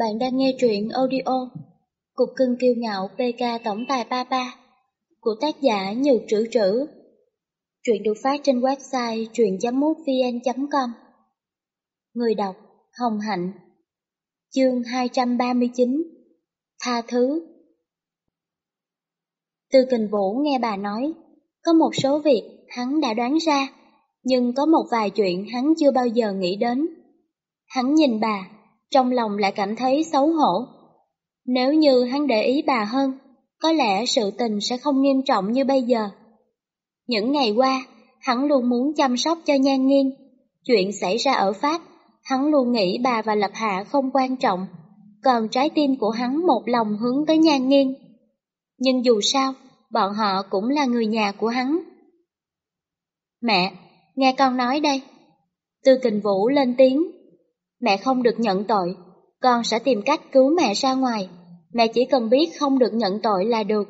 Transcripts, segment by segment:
Bạn đang nghe truyện audio Cục cưng kiêu ngạo PK Tổng tài Papa của tác giả Nhược Trữ Trữ. Truyện được phát trên website truyện.mútvn.com Người đọc Hồng Hạnh Chương 239 Tha thứ Tư Kình Vũ nghe bà nói, có một số việc hắn đã đoán ra, nhưng có một vài chuyện hắn chưa bao giờ nghĩ đến. Hắn nhìn bà trong lòng lại cảm thấy xấu hổ. Nếu như hắn để ý bà hơn, có lẽ sự tình sẽ không nghiêm trọng như bây giờ. Những ngày qua, hắn luôn muốn chăm sóc cho Nhan Nghiên. Chuyện xảy ra ở Pháp, hắn luôn nghĩ bà và Lập Hạ không quan trọng, còn trái tim của hắn một lòng hướng tới Nhan Nghiên. Nhưng dù sao, bọn họ cũng là người nhà của hắn. Mẹ, nghe con nói đây. Tư kình vũ lên tiếng, Mẹ không được nhận tội, con sẽ tìm cách cứu mẹ ra ngoài. Mẹ chỉ cần biết không được nhận tội là được.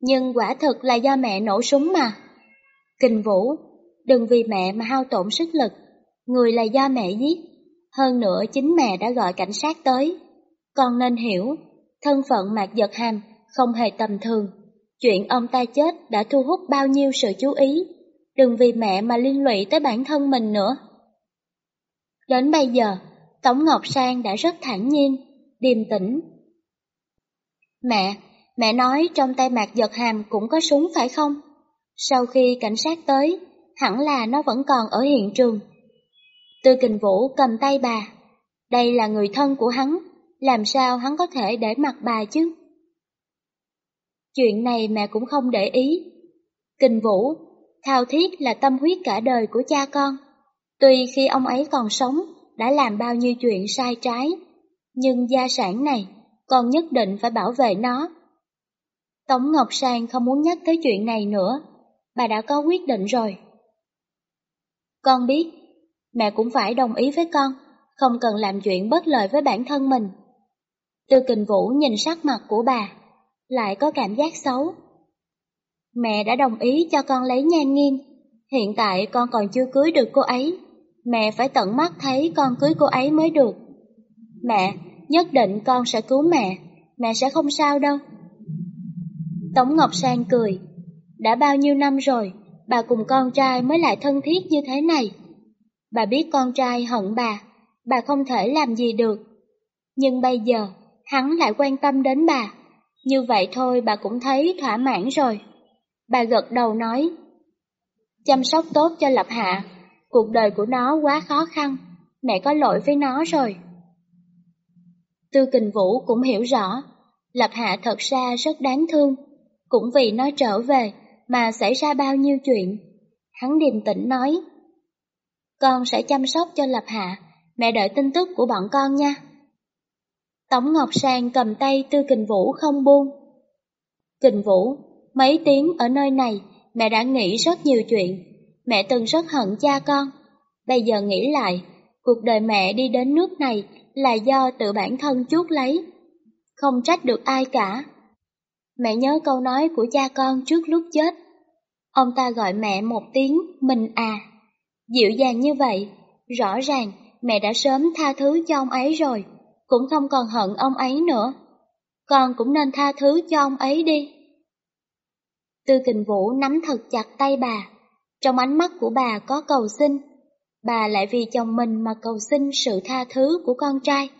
Nhưng quả thực là do mẹ nổ súng mà. Kình Vũ, đừng vì mẹ mà hao tổn sức lực. Người là do mẹ giết. Hơn nữa chính mẹ đã gọi cảnh sát tới. Con nên hiểu, thân phận Mạc Giật Hàm không hề tầm thường. Chuyện ông ta chết đã thu hút bao nhiêu sự chú ý. Đừng vì mẹ mà liên lụy tới bản thân mình nữa. Đến bây giờ, Tống Ngọc Sang đã rất thản nhiên, điềm tĩnh. Mẹ, mẹ nói trong tay mạc giật hàm cũng có súng phải không? Sau khi cảnh sát tới, hẳn là nó vẫn còn ở hiện trường. Tư kình vũ cầm tay bà. Đây là người thân của hắn, làm sao hắn có thể để mặt bà chứ? Chuyện này mẹ cũng không để ý. Kình vũ, thao thiết là tâm huyết cả đời của cha con. Tuy khi ông ấy còn sống, đã làm bao nhiêu chuyện sai trái, nhưng gia sản này, con nhất định phải bảo vệ nó. Tống Ngọc Sang không muốn nhắc tới chuyện này nữa, bà đã có quyết định rồi. Con biết, mẹ cũng phải đồng ý với con, không cần làm chuyện bất lợi với bản thân mình. Tư kình vũ nhìn sắc mặt của bà, lại có cảm giác xấu. Mẹ đã đồng ý cho con lấy nhan nghiêng, hiện tại con còn chưa cưới được cô ấy. Mẹ phải tận mắt thấy con cưới cô ấy mới được. Mẹ, nhất định con sẽ cứu mẹ, mẹ sẽ không sao đâu. Tống Ngọc Sang cười. Đã bao nhiêu năm rồi, bà cùng con trai mới lại thân thiết như thế này. Bà biết con trai hận bà, bà không thể làm gì được. Nhưng bây giờ, hắn lại quan tâm đến bà. Như vậy thôi bà cũng thấy thỏa mãn rồi. Bà gật đầu nói, chăm sóc tốt cho Lập Hạ, Cuộc đời của nó quá khó khăn, mẹ có lỗi với nó rồi. Tư kình vũ cũng hiểu rõ, Lập Hạ thật ra rất đáng thương, cũng vì nó trở về mà xảy ra bao nhiêu chuyện. Hắn điềm tĩnh nói, con sẽ chăm sóc cho Lập Hạ, mẹ đợi tin tức của bọn con nha. Tống Ngọc Sang cầm tay Tư Kình Vũ không buông. Kình Vũ, mấy tiếng ở nơi này, mẹ đã nghĩ rất nhiều chuyện, Mẹ từng rất hận cha con. Bây giờ nghĩ lại, cuộc đời mẹ đi đến nước này là do tự bản thân chuốt lấy. Không trách được ai cả. Mẹ nhớ câu nói của cha con trước lúc chết. Ông ta gọi mẹ một tiếng mình à. Dịu dàng như vậy, rõ ràng mẹ đã sớm tha thứ cho ông ấy rồi, cũng không còn hận ông ấy nữa. Con cũng nên tha thứ cho ông ấy đi. Tư kình vũ nắm thật chặt tay bà, trong ánh mắt của bà có cầu xin, bà lại vì chồng mình mà cầu xin sự tha thứ của con trai,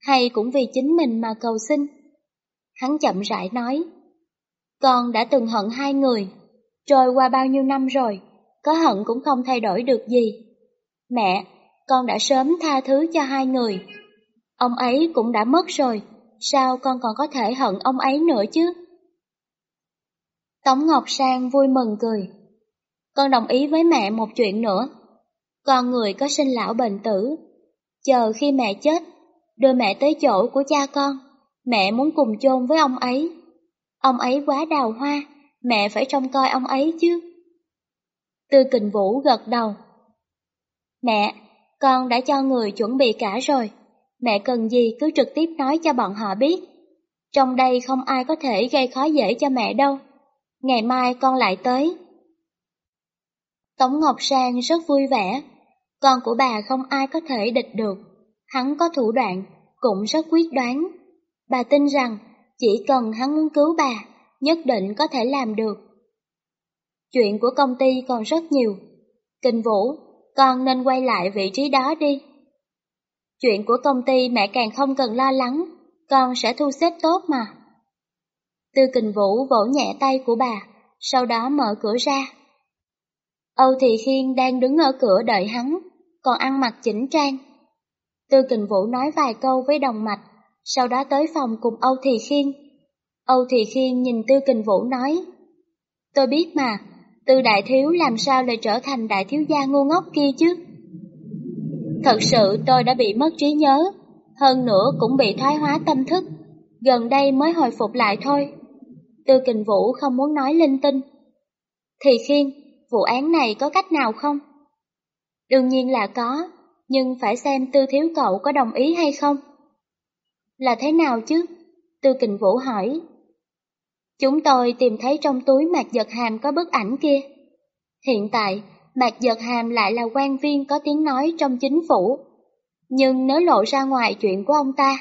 hay cũng vì chính mình mà cầu xin. Hắn chậm rãi nói, con đã từng hận hai người, trôi qua bao nhiêu năm rồi, có hận cũng không thay đổi được gì. Mẹ, con đã sớm tha thứ cho hai người. Ông ấy cũng đã mất rồi, sao con còn có thể hận ông ấy nữa chứ? Tống Ngọc Sang vui mừng cười. Con đồng ý với mẹ một chuyện nữa. Con người có sinh lão bệnh tử. Chờ khi mẹ chết, đưa mẹ tới chỗ của cha con. Mẹ muốn cùng chôn với ông ấy. Ông ấy quá đào hoa, mẹ phải trông coi ông ấy chứ. Tư kình vũ gật đầu. Mẹ, con đã cho người chuẩn bị cả rồi. Mẹ cần gì cứ trực tiếp nói cho bọn họ biết. Trong đây không ai có thể gây khó dễ cho mẹ đâu. Ngày mai con lại tới. Tống Ngọc Sang rất vui vẻ, con của bà không ai có thể địch được. Hắn có thủ đoạn, cũng rất quyết đoán. Bà tin rằng chỉ cần hắn muốn cứu bà, nhất định có thể làm được. Chuyện của công ty còn rất nhiều. Kinh Vũ, con nên quay lại vị trí đó đi. Chuyện của công ty mẹ càng không cần lo lắng, con sẽ thu xếp tốt mà. Tư Kình Vũ vỗ nhẹ tay của bà, sau đó mở cửa ra. Âu Thị Khiên đang đứng ở cửa đợi hắn, còn ăn mặc chỉnh trang. Tư Kình Vũ nói vài câu với đồng mạch, sau đó tới phòng cùng Âu Thị Khiên. Âu Thị Khiên nhìn Tư Kình Vũ nói, Tôi biết mà, Tư Đại Thiếu làm sao lại trở thành đại thiếu gia ngu ngốc kia chứ? Thật sự tôi đã bị mất trí nhớ, hơn nữa cũng bị thoái hóa tâm thức, gần đây mới hồi phục lại thôi. Tư Kình Vũ không muốn nói linh tinh. Thì khiên, vụ án này có cách nào không? Đương nhiên là có, nhưng phải xem Tư Thiếu Cậu có đồng ý hay không. Là thế nào chứ? Tư Kình Vũ hỏi. Chúng tôi tìm thấy trong túi Mạc Giật Hàm có bức ảnh kia. Hiện tại, Mạc Giật Hàm lại là quan viên có tiếng nói trong chính phủ. Nhưng nếu lộ ra ngoài chuyện của ông ta,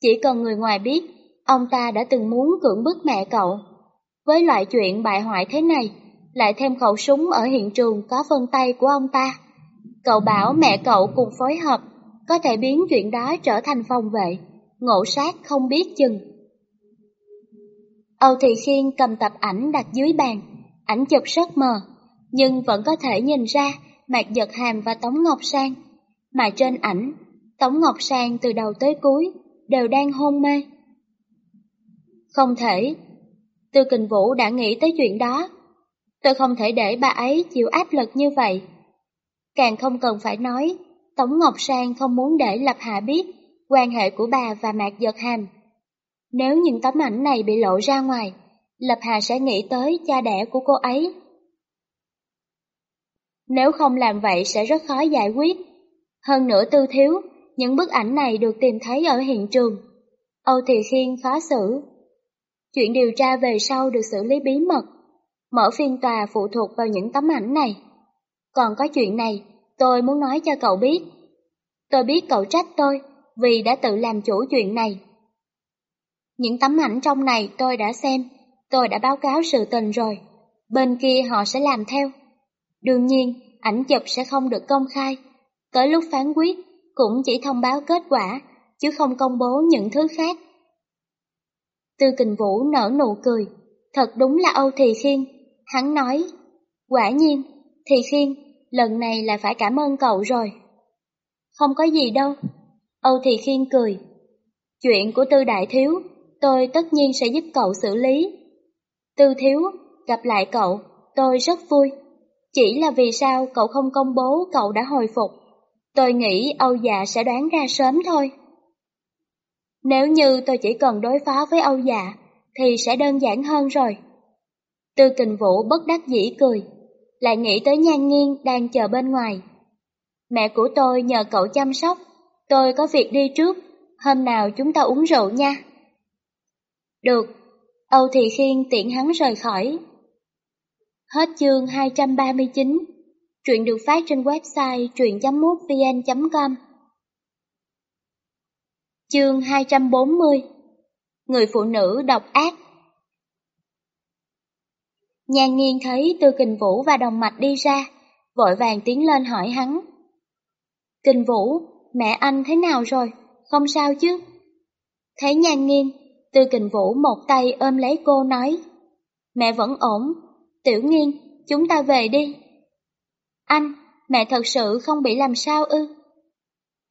chỉ cần người ngoài biết, ông ta đã từng muốn cưỡng bức mẹ cậu. Với loại chuyện bại hoại thế này, lại thêm khẩu súng ở hiện trường có vân tay của ông ta. Cậu bảo mẹ cậu cùng phối hợp, có thể biến chuyện đó trở thành phòng vệ, ngộ sát không biết chừng. Âu Thị Khiên cầm tập ảnh đặt dưới bàn, ảnh chụp rất mờ, nhưng vẫn có thể nhìn ra Mạc Giật Hàm và Tống Ngọc Sang. Mà trên ảnh, Tống Ngọc Sang từ đầu tới cuối đều đang hôn mê. Không thể. Tư Kình Vũ đã nghĩ tới chuyện đó. Tôi không thể để bà ấy chịu áp lực như vậy. Càng không cần phải nói, Tống Ngọc Sang không muốn để Lập Hạ biết quan hệ của bà và Mạc Giật Hàm. Nếu những tấm ảnh này bị lộ ra ngoài, Lập Hà sẽ nghĩ tới cha đẻ của cô ấy. Nếu không làm vậy sẽ rất khó giải quyết. Hơn nữa tư thiếu, những bức ảnh này được tìm thấy ở hiện trường. Âu Thị Khiên khó xử. Chuyện điều tra về sau được xử lý bí mật. Mở phiên tòa phụ thuộc vào những tấm ảnh này. Còn có chuyện này, tôi muốn nói cho cậu biết. Tôi biết cậu trách tôi vì đã tự làm chủ chuyện này. Những tấm ảnh trong này tôi đã xem, tôi đã báo cáo sự tình rồi. Bên kia họ sẽ làm theo. Đương nhiên, ảnh chụp sẽ không được công khai. Tới lúc phán quyết, cũng chỉ thông báo kết quả, chứ không công bố những thứ khác. Tư kình vũ nở nụ cười, thật đúng là Âu Thị Khiên. Hắn nói, quả nhiên, Thị Khiên, lần này là phải cảm ơn cậu rồi. Không có gì đâu. Âu Thị Khiên cười. Chuyện của Tư Đại Thiếu, tôi tất nhiên sẽ giúp cậu xử lý. Tư Thiếu, gặp lại cậu, tôi rất vui. Chỉ là vì sao cậu không công bố cậu đã hồi phục. Tôi nghĩ Âu già sẽ đoán ra sớm thôi. Nếu như tôi chỉ cần đối phó với Âu già thì sẽ đơn giản hơn rồi. Tư kình vũ bất đắc dĩ cười, lại nghĩ tới nhan nghiêng đang chờ bên ngoài. Mẹ của tôi nhờ cậu chăm sóc, tôi có việc đi trước, hôm nào chúng ta uống rượu nha. Được, Âu Thị Khiên tiện hắn rời khỏi. Hết chương 239, truyện được phát trên website truyện.mútvn.com Chương 240 Người phụ nữ độc ác Nhan nghiên thấy Tư Kình Vũ và Đồng Mạch đi ra, vội vàng tiến lên hỏi hắn. Kình Vũ, mẹ anh thế nào rồi, không sao chứ? Thấy nhan nghiên, Tư Kình Vũ một tay ôm lấy cô nói. Mẹ vẫn ổn, Tiểu nghiên, chúng ta về đi. Anh, mẹ thật sự không bị làm sao ư?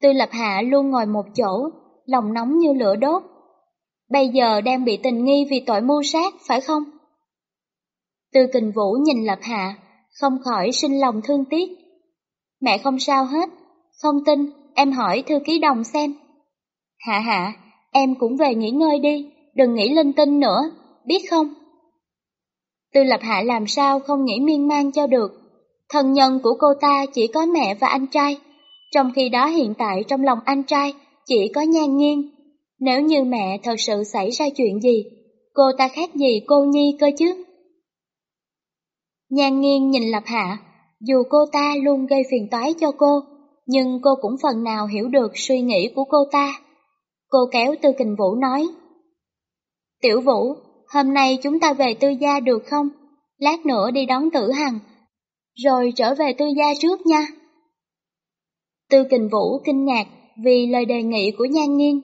Tư Lập Hạ luôn ngồi một chỗ, lòng nóng như lửa đốt. Bây giờ đang bị tình nghi vì tội mưu sát, phải không? Tư Kình Vũ nhìn Lập Hạ, không khỏi sinh lòng thương tiếc. Mẹ không sao hết, không tin, em hỏi thư ký đồng xem. Hạ hạ, em cũng về nghỉ ngơi đi, đừng nghĩ linh tinh nữa, biết không? Tư Lập Hạ làm sao không nghĩ miên man cho được. Thân nhân của cô ta chỉ có mẹ và anh trai, trong khi đó hiện tại trong lòng anh trai chỉ có nhan nghiêng. Nếu như mẹ thật sự xảy ra chuyện gì, cô ta khác gì cô Nhi cơ chứ? Nhan nghiêng nhìn Lập Hạ, dù cô ta luôn gây phiền toái cho cô, nhưng cô cũng phần nào hiểu được suy nghĩ của cô ta. Cô kéo Tư Kình Vũ nói, Tiểu Vũ, hôm nay chúng ta về tư gia được không? Lát nữa đi đón tử hằng, rồi trở về tư gia trước nha. Tư Kình Vũ kinh ngạc vì lời đề nghị của Nhan Nghiên.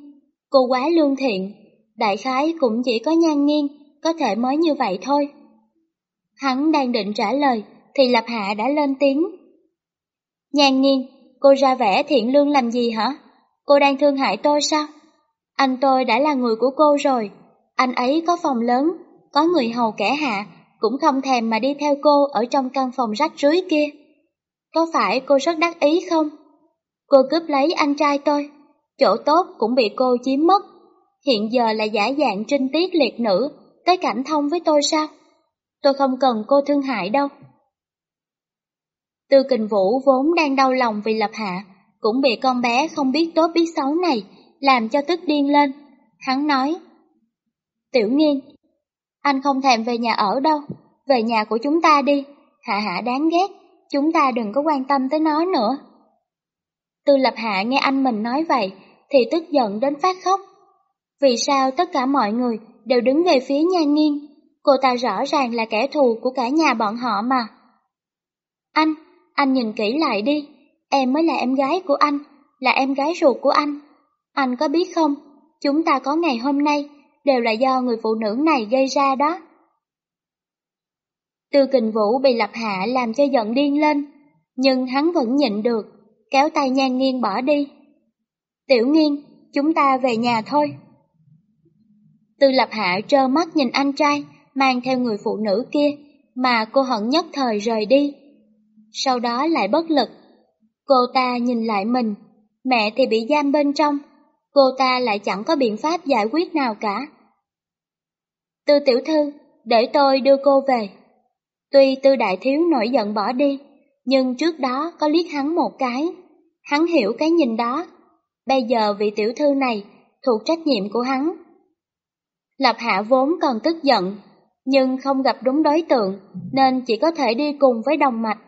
Cô quá lương thiện, đại khái cũng chỉ có Nhan Nghiên có thể mới như vậy thôi. Hắn đang định trả lời thì Lập Hạ đã lên tiếng. Nhan nghiêng, cô ra vẻ thiện lương làm gì hả? Cô đang thương hại tôi sao? Anh tôi đã là người của cô rồi, anh ấy có phòng lớn, có người hầu kẻ hạ, cũng không thèm mà đi theo cô ở trong căn phòng rách rưới kia. Có phải cô rất đắc ý không? Cô cướp lấy anh trai tôi, chỗ tốt cũng bị cô chiếm mất. Hiện giờ là giả dạng trinh tiết liệt nữ, tới cảnh thông với tôi sao? Tôi không cần cô thương hại đâu. Tư kình vũ vốn đang đau lòng vì lập hạ, cũng bị con bé không biết tốt biết xấu này, làm cho tức điên lên. Hắn nói, Tiểu nghiên, anh không thèm về nhà ở đâu, về nhà của chúng ta đi, hạ hạ đáng ghét, chúng ta đừng có quan tâm tới nó nữa. Tư lập hạ nghe anh mình nói vậy, thì tức giận đến phát khóc. Vì sao tất cả mọi người đều đứng về phía nha nghiên, cô ta rõ ràng là kẻ thù của cả nhà bọn họ mà. Anh, anh nhìn kỹ lại đi, em mới là em gái của anh, là em gái ruột của anh. Anh có biết không, chúng ta có ngày hôm nay đều là do người phụ nữ này gây ra đó. Tư kình vũ bị lập hạ làm cho giận điên lên, nhưng hắn vẫn nhịn được, kéo tay nhan nghiêng bỏ đi. Tiểu nghiêng, chúng ta về nhà thôi. Tư lập hạ trơ mắt nhìn anh trai, mang theo người phụ nữ kia, mà cô hận nhất thời rời đi. Sau đó lại bất lực. Cô ta nhìn lại mình, mẹ thì bị giam bên trong, cô ta lại chẳng có biện pháp giải quyết nào cả. Tư tiểu thư, để tôi đưa cô về. Tuy tư đại thiếu nổi giận bỏ đi, nhưng trước đó có liếc hắn một cái. Hắn hiểu cái nhìn đó. Bây giờ vị tiểu thư này thuộc trách nhiệm của hắn. Lập hạ vốn còn tức giận, nhưng không gặp đúng đối tượng nên chỉ có thể đi cùng với đồng mạch.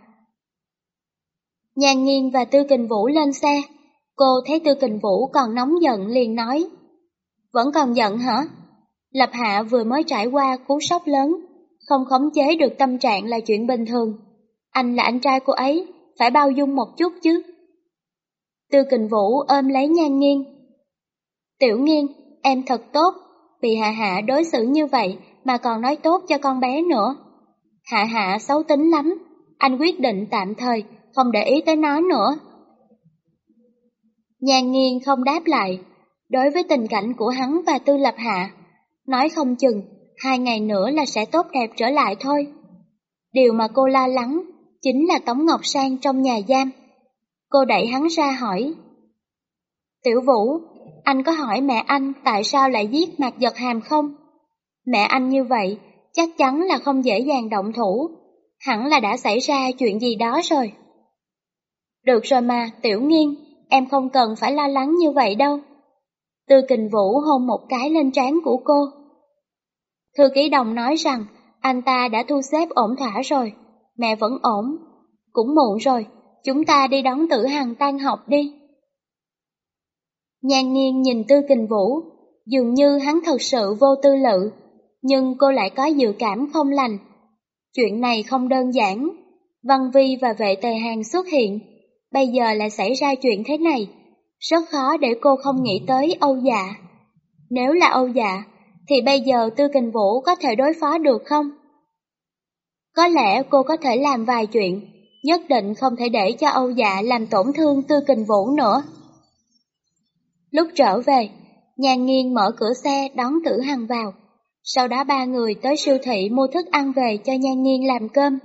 Nhan nghiên và Tư Kình Vũ lên xe, cô thấy Tư Kình Vũ còn nóng giận liền nói. Vẫn còn giận hả? Lập Hạ vừa mới trải qua cú sốc lớn, không khống chế được tâm trạng là chuyện bình thường. Anh là anh trai cô ấy, phải bao dung một chút chứ. Tư kình vũ ôm lấy nhan Nghiên. Tiểu Nghiên, em thật tốt, bị hạ hạ đối xử như vậy mà còn nói tốt cho con bé nữa. Hạ hạ xấu tính lắm, anh quyết định tạm thời, không để ý tới nó nữa. Nhan nghiêng không đáp lại, đối với tình cảnh của hắn và tư lập hạ, Nói không chừng, hai ngày nữa là sẽ tốt đẹp trở lại thôi. Điều mà cô lo lắng chính là Tống Ngọc Sang trong nhà giam. Cô đẩy hắn ra hỏi. Tiểu Vũ, anh có hỏi mẹ anh tại sao lại giết Mạc Giật Hàm không? Mẹ anh như vậy, chắc chắn là không dễ dàng động thủ. Hẳn là đã xảy ra chuyện gì đó rồi. Được rồi mà, Tiểu Nghiên, em không cần phải lo lắng như vậy đâu. Tư kình vũ hôn một cái lên trán của cô. Thư ký đồng nói rằng anh ta đã thu xếp ổn thỏa rồi, mẹ vẫn ổn. Cũng muộn rồi, chúng ta đi đón tử hằng tan học đi. Nhan Niên nhìn Tư Kình Vũ, dường như hắn thật sự vô tư lự, nhưng cô lại có dự cảm không lành. Chuyện này không đơn giản, Văn Vi và vệ tề hàng xuất hiện, bây giờ lại xảy ra chuyện thế này, rất khó để cô không nghĩ tới Âu Dạ. Nếu là Âu Dạ, thì bây giờ Tư Kình Vũ có thể đối phó được không? Có lẽ cô có thể làm vài chuyện, nhất định không thể để cho Âu Dạ làm tổn thương Tư Kình Vũ nữa. Lúc trở về, nhà Nghiên mở cửa xe đón Tử Hằng vào, sau đó ba người tới siêu thị mua thức ăn về cho Nhan Nghiên làm cơm.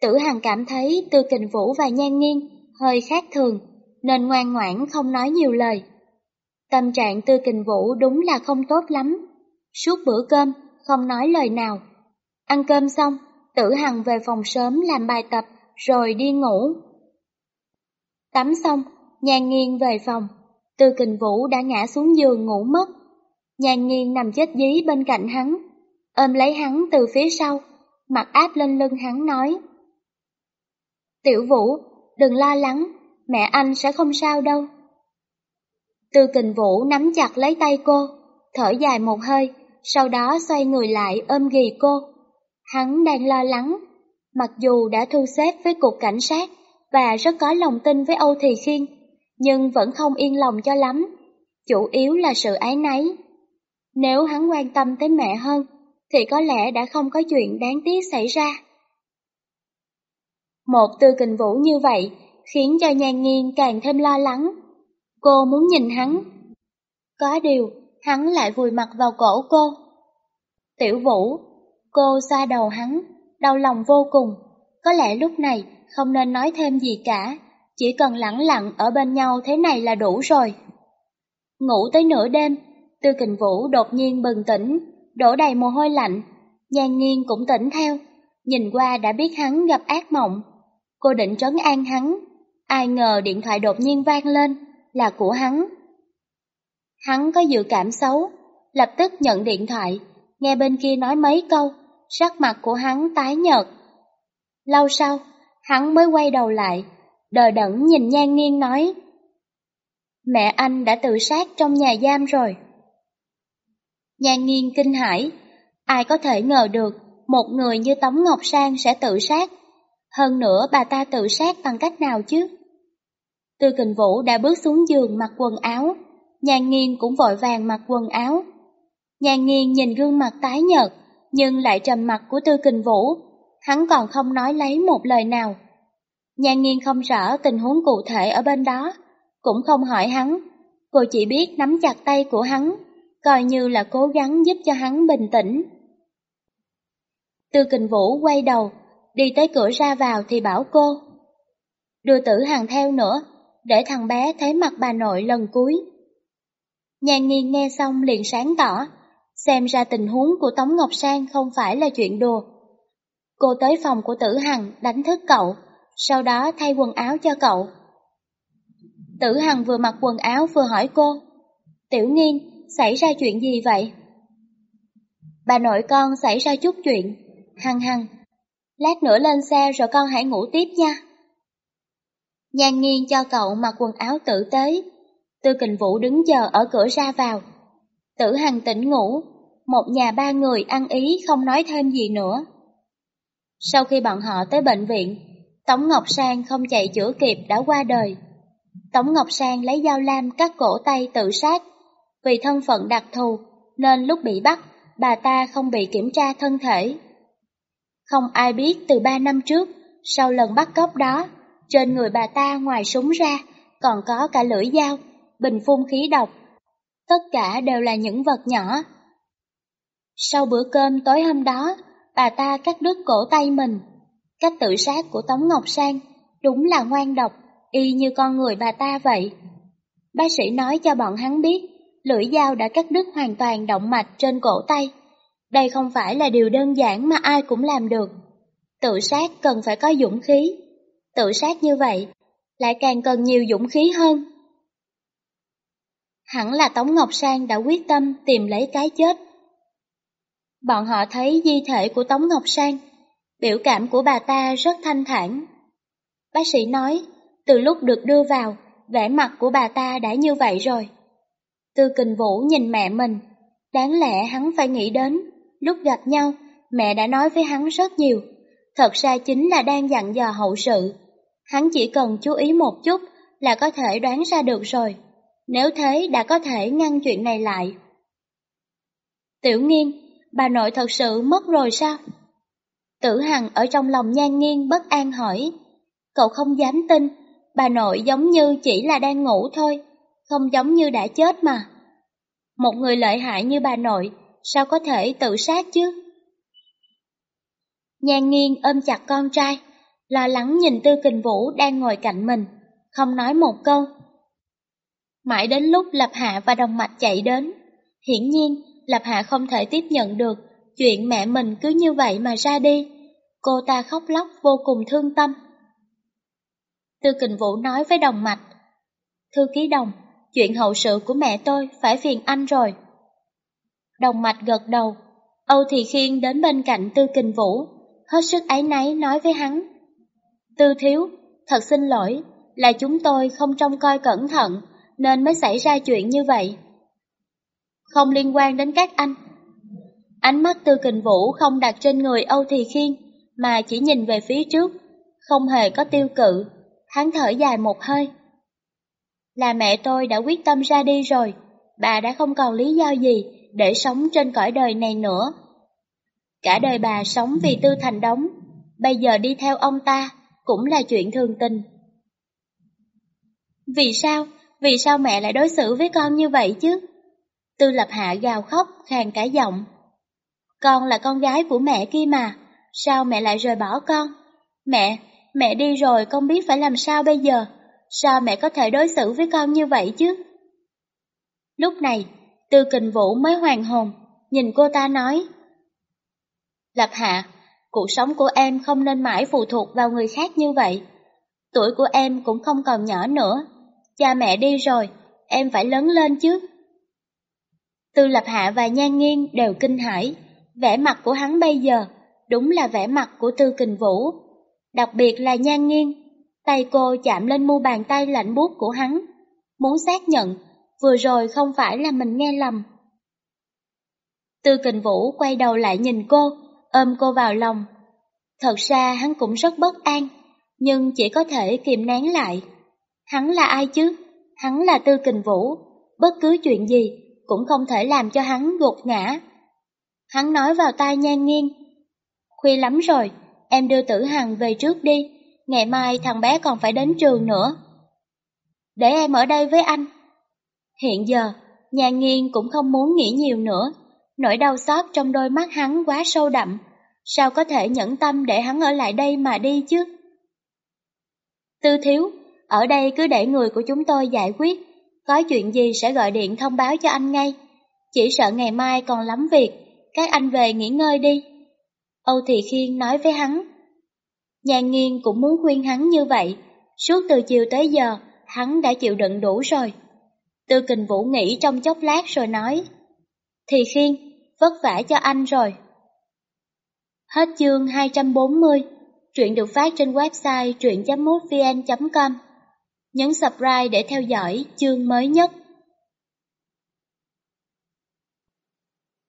Tử Hằng cảm thấy Tư Kình Vũ và Nhan Nghiên hơi khác thường, nên ngoan ngoãn không nói nhiều lời. Tâm trạng Tư Kình Vũ đúng là không tốt lắm. Suốt bữa cơm, không nói lời nào. Ăn cơm xong, Tử Hằng về phòng sớm làm bài tập, rồi đi ngủ. Tắm xong, Nhan Nghiên về phòng. Tư Kình Vũ đã ngã xuống giường ngủ mất. Nhàn nghiêng nằm chết dí bên cạnh hắn, ôm lấy hắn từ phía sau, mặt áp lên lưng hắn nói. Tiểu Vũ, đừng lo lắng, mẹ anh sẽ không sao đâu. Tư kình vũ nắm chặt lấy tay cô, thở dài một hơi, sau đó xoay người lại ôm ghì cô. Hắn đang lo lắng, mặc dù đã thu xếp với cục cảnh sát và rất có lòng tin với Âu Thị Khiên, nhưng vẫn không yên lòng cho lắm, chủ yếu là sự ái náy. Nếu hắn quan tâm tới mẹ hơn, thì có lẽ đã không có chuyện đáng tiếc xảy ra. Một tư kình vũ như vậy khiến cho nhan nghiên càng thêm lo lắng. Cô muốn nhìn hắn. Có điều, hắn lại vùi mặt vào cổ cô. Tiểu vũ, cô xoa đầu hắn, đau lòng vô cùng. Có lẽ lúc này không nên nói thêm gì cả, chỉ cần lặng lặng ở bên nhau thế này là đủ rồi. Ngủ tới nửa đêm, Tư Kình Vũ đột nhiên bừng tỉnh, đổ đầy mồ hôi lạnh. Nhan Nghiên cũng tỉnh theo, nhìn qua đã biết hắn gặp ác mộng. Cô định trấn an hắn, ai ngờ điện thoại đột nhiên vang lên, là của hắn. Hắn có dự cảm xấu, lập tức nhận điện thoại, nghe bên kia nói mấy câu, sắc mặt của hắn tái nhợt. Lâu sau, hắn mới quay đầu lại, đờ đẫn nhìn nhan Nghiên nói. Mẹ anh đã tự sát trong nhà giam rồi. Nhan Nghiên kinh hãi, ai có thể ngờ được một người như Tống Ngọc Sang sẽ tự sát. Hơn nữa bà ta tự sát bằng cách nào chứ? Tư kình vũ đã bước xuống giường mặc quần áo, nhan Nghiên cũng vội vàng mặc quần áo. Nhan Nghiên nhìn gương mặt tái nhợt, nhưng lại trầm mặt của tư kình vũ, hắn còn không nói lấy một lời nào. Nhan nghiên không rõ tình huống cụ thể ở bên đó, cũng không hỏi hắn, cô chỉ biết nắm chặt tay của hắn, coi như là cố gắng giúp cho hắn bình tĩnh. Tư kình vũ quay đầu, đi tới cửa ra vào thì bảo cô. Đưa tử hàng theo nữa, để thằng bé thấy mặt bà nội lần cuối. Nhan nghiên nghe xong liền sáng tỏ, xem ra tình huống của Tống Ngọc Sang không phải là chuyện đùa. Cô tới phòng của tử hằng đánh thức cậu, sau đó thay quần áo cho cậu. Tử Hằng vừa mặc quần áo vừa hỏi cô, Tiểu Nghiên, xảy ra chuyện gì vậy? Bà nội con xảy ra chút chuyện, Hằng Hằng, lát nữa lên xe rồi con hãy ngủ tiếp nha. Nhan Nghiên cho cậu mặc quần áo tử tế, Tư Kình Vũ đứng chờ ở cửa ra vào. Tử Hằng tỉnh ngủ, một nhà ba người ăn ý không nói thêm gì nữa. Sau khi bọn họ tới bệnh viện, Tống Ngọc Sang không chạy chữa kịp đã qua đời. Tống Ngọc Sang lấy dao lam cắt cổ tay tự sát. Vì thân phận đặc thù, nên lúc bị bắt, bà ta không bị kiểm tra thân thể. Không ai biết từ ba năm trước, sau lần bắt cóc đó, trên người bà ta ngoài súng ra, còn có cả lưỡi dao, bình phun khí độc. Tất cả đều là những vật nhỏ. Sau bữa cơm tối hôm đó, bà ta cắt đứt cổ tay mình. Cách tự sát của Tống Ngọc Sang đúng là ngoan độc, y như con người bà ta vậy. Bác sĩ nói cho bọn hắn biết, lưỡi dao đã cắt đứt hoàn toàn động mạch trên cổ tay. Đây không phải là điều đơn giản mà ai cũng làm được. Tự sát cần phải có dũng khí. Tự sát như vậy, lại càng cần nhiều dũng khí hơn. Hẳn là Tống Ngọc Sang đã quyết tâm tìm lấy cái chết. Bọn họ thấy di thể của Tống Ngọc Sang, biểu cảm của bà ta rất thanh thản. Bác sĩ nói, từ lúc được đưa vào, vẻ mặt của bà ta đã như vậy rồi. Tư kình vũ nhìn mẹ mình, đáng lẽ hắn phải nghĩ đến, lúc gặp nhau, mẹ đã nói với hắn rất nhiều, thật ra chính là đang dặn dò hậu sự. Hắn chỉ cần chú ý một chút là có thể đoán ra được rồi, nếu thế đã có thể ngăn chuyện này lại. Tiểu nghiên, bà nội thật sự mất rồi sao? Tử Hằng ở trong lòng nhan nghiêng bất an hỏi. Cậu không dám tin, bà nội giống như chỉ là đang ngủ thôi, không giống như đã chết mà. Một người lợi hại như bà nội, sao có thể tự sát chứ? Nhan nghiêng ôm chặt con trai, lo lắng nhìn Tư Kình Vũ đang ngồi cạnh mình, không nói một câu. Mãi đến lúc Lập Hạ và Đồng Mạch chạy đến, hiển nhiên Lập Hạ không thể tiếp nhận được chuyện mẹ mình cứ như vậy mà ra đi. Cô ta khóc lóc vô cùng thương tâm. Tư Kình Vũ nói với Đồng Mạch, Thư ký Đồng, chuyện hậu sự của mẹ tôi phải phiền anh rồi. Đồng Mạch gật đầu, Âu Thị Khiên đến bên cạnh Tư Kình Vũ, hết sức ấy náy nói với hắn. Tư Thiếu, thật xin lỗi, là chúng tôi không trông coi cẩn thận nên mới xảy ra chuyện như vậy. Không liên quan đến các anh. Ánh mắt Tư Kình Vũ không đặt trên người Âu Thị Khiên mà chỉ nhìn về phía trước, không hề có tiêu cự. Hắn thở dài một hơi. Là mẹ tôi đã quyết tâm ra đi rồi, bà đã không còn lý do gì để sống trên cõi đời này nữa. Cả đời bà sống vì Tư Thành Đống, bây giờ đi theo ông ta cũng là chuyện thường tình. Vì sao? Vì sao mẹ lại đối xử với con như vậy chứ? Tư Lập Hạ gào khóc, khàn cả giọng. Con là con gái của mẹ kia mà, sao mẹ lại rời bỏ con? Mẹ, mẹ đi rồi con biết phải làm sao bây giờ? Sao mẹ có thể đối xử với con như vậy chứ? Lúc này, Tư Kình Vũ mới hoàn hồn, nhìn cô ta nói. Lập Hạ, cuộc sống của em không nên mãi phụ thuộc vào người khác như vậy. Tuổi của em cũng không còn nhỏ nữa. Cha mẹ đi rồi, em phải lớn lên chứ. Tư Lập Hạ và Nhan Nghiên đều kinh hãi, vẻ mặt của hắn bây giờ đúng là vẻ mặt của Tư Kình Vũ. Đặc biệt là Nhan Nghiên, tay cô chạm lên mu bàn tay lạnh buốt của hắn, muốn xác nhận vừa rồi không phải là mình nghe lầm. Tư Kình Vũ quay đầu lại nhìn cô, ôm cô vào lòng. Thật ra hắn cũng rất bất an, nhưng chỉ có thể kìm nén lại. Hắn là ai chứ? Hắn là Tư Kình Vũ, bất cứ chuyện gì cũng không thể làm cho hắn gục ngã. Hắn nói vào tai nhan nghiêng. Khuya lắm rồi, em đưa tử hằng về trước đi, ngày mai thằng bé còn phải đến trường nữa. Để em ở đây với anh. Hiện giờ, nhan nghiêng cũng không muốn nghĩ nhiều nữa, nỗi đau xót trong đôi mắt hắn quá sâu đậm, sao có thể nhẫn tâm để hắn ở lại đây mà đi chứ? Tư thiếu, ở đây cứ để người của chúng tôi giải quyết, có chuyện gì sẽ gọi điện thông báo cho anh ngay. Chỉ sợ ngày mai còn lắm việc, các anh về nghỉ ngơi đi. Âu Thị Khiên nói với hắn. Nhàn nghiên cũng muốn khuyên hắn như vậy, suốt từ chiều tới giờ, hắn đã chịu đựng đủ rồi. Tư kình vũ nghĩ trong chốc lát rồi nói. Thị Khiên, vất vả cho anh rồi. Hết chương 240, truyện được phát trên website truyện.mútvn.com. Nhấn subscribe để theo dõi chương mới nhất.